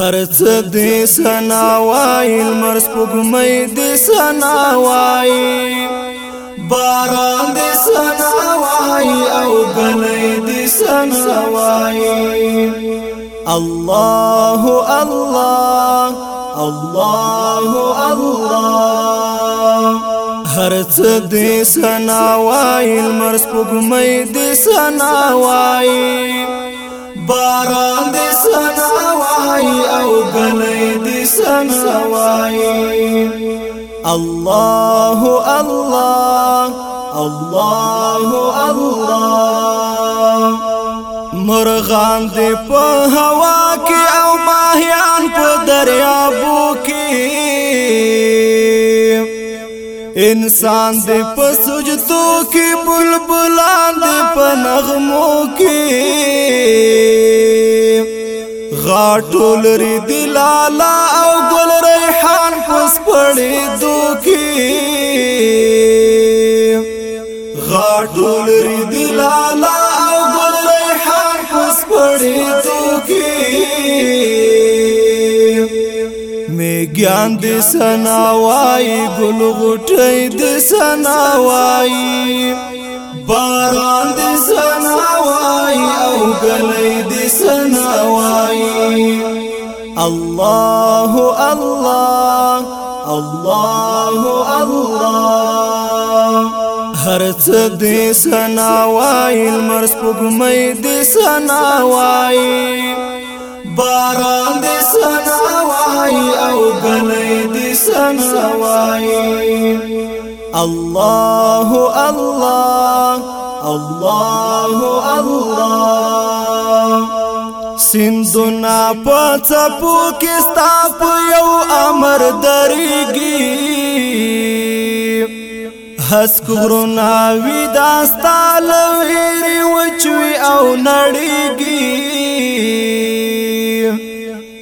هر څه دې سنا وای مرس پګمې دې سنا وای باران دې سنا وای او غلې دې سنا وای الله الله الله الله هر څه دې سنا وای مرس پګمې دې سنا وای باران دې سنا اللہ ہو اللہ مرغان دے هوا کے ماہیان ماهیان دریا بو کې انسان دے په سجدو کې بل دی په نغمو کې غاټو لري دلالا او ګل ریحان پس پړې دوکي غاټو لري دلالا او ګل ریحان پس پړې دوکي میګان د سنا وای ګل غټې د سنا وای باران دې سناوای او غلې دې سناوای الله الله الله الله هر څه دې سناوای مرس پګمې دې باران دې سناوای او غلې دې سناوای الله الله الله الله سندونه په څپو کې ستا په یو امر درېږي حس غرونا ودا ستاله ویری وچوي او نړېږي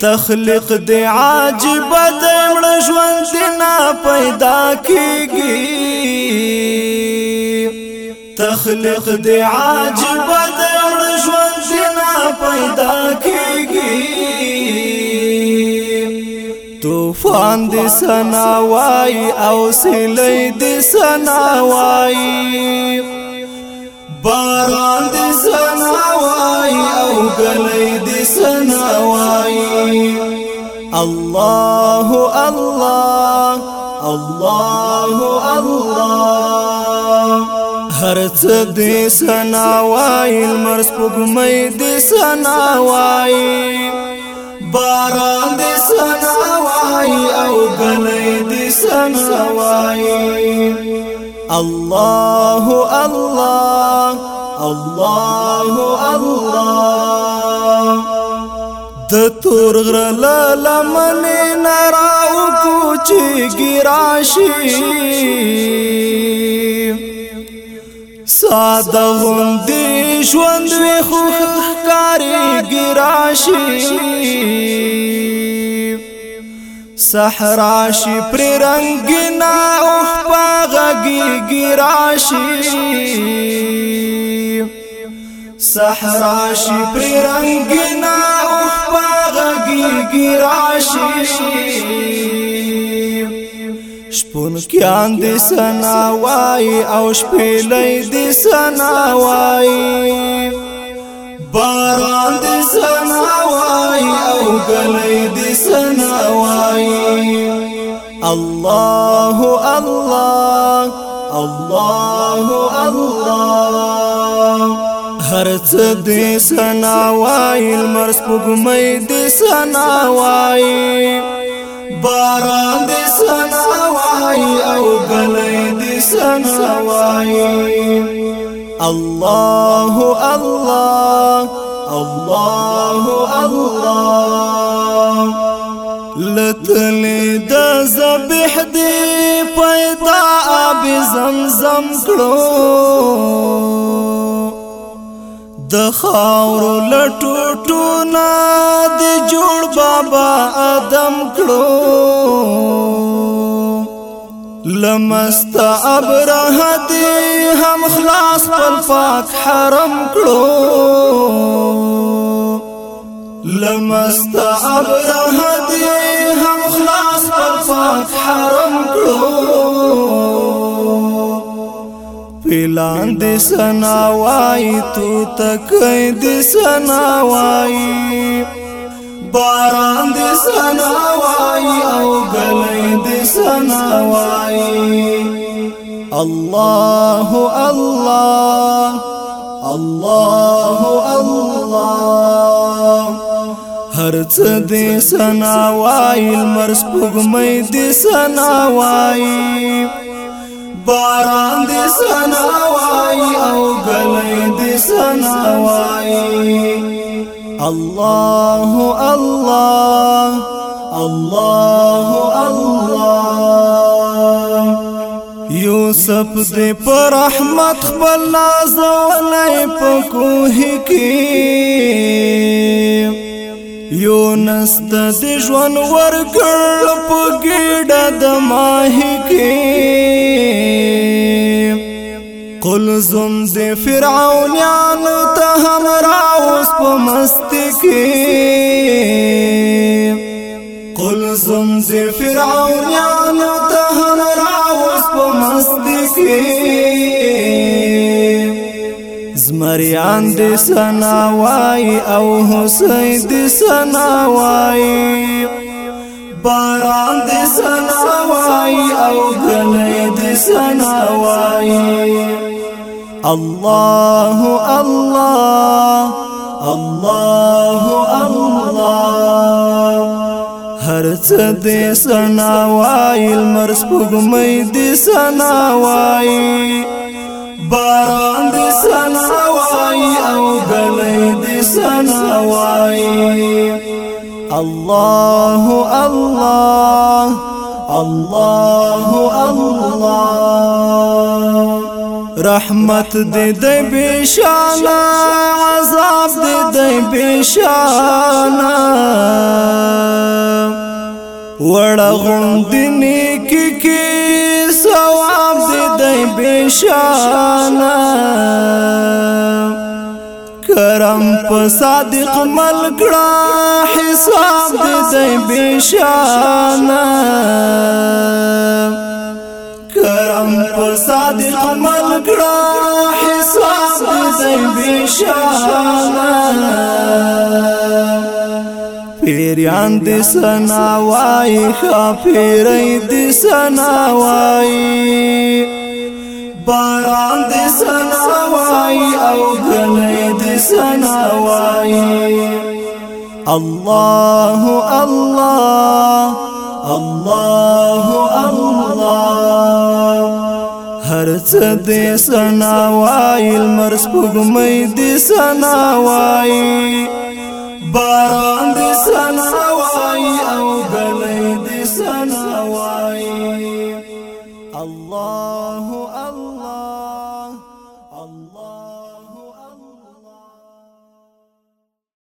تخلیق دی عجیب دی مړ ژوند نه پیدا کیږي تخلیق دی عجیب دی مړ ژوند نه پیدا کیږي طوفان دی سنا وای او سلی دی سنا وای باران دی سنا وای او غلې دی سنا وای الله الله الله الله هر څه دې سنا وای لمر سپګمې دې سنا وای باران دې سنا وای او غلې دې سنا وای الله الله الله الله د تور غرل لمن نراو کوچ گراشی ساده غوندې ژوند وی خو ښکاری گراشی صحراشی پر رنگ نا او پاغږي گراشی صحراشی پر رنگ نا کیږي راشي شپون کیان دې سنا وای او شپې لې دې سنا وای باران دې سنا وای او ګلې دې سنا وای الله الله الله الله هرڅ دې سنا وای المرس سپوږمۍ دې سنا وای باران دې سنا وای او غلې دې سنا وای الله الله الله الله لتل د ذبح دې پیدا اب زمزم کړو د خاورو لټوټو نه د جوړ بابا ادم کړو لمست ابره دې هم خلاص پل پاک حرم کړو لمست ابره دې هم خلاص پل پاک حرم کړو پلان دې سنا وای تو تک دې سنا وای باران دې سنا وای او غلې دې سنا وای الله الله الله الله هر څه دې سنا وای المرس پګمې دې سنا وای باران دې سنا وای او غلې دې سنا وای الله الله الله الله یوسف دې پر رحمت خپل نازولې په کوه کې یونس د ژوند ورګړ په ګډه د ماهی کې قلزم دی فرعونیان ته هم راوس په مستی کې قلزم دی فرعونیان ته هم راوس په مستی کې زمریان دی سنا وای او حسین دی سنا وای باران دی سنا وای او غلې دی سنا وای الله الله الله الله هر څه دې سنا وای لمر سپوږمې باران دې سنا او غلې دې سنا الله الله الله الله رحمت دې دې بشان عذاب دې دې بشان وړ غوندنی کی کی ثواب دې دې بشان کرم په صادق ملګړه حساب دې دې بشان کرم پر صادق عمل کرا حساب دی بشانا پیریان دی سنا وای خافیری دی سنا وای باران دی سنا وای او گلی دی سنا وای الله الله الله الله ارڅه دې سنا وای المرس پګمې دې سنا وای بار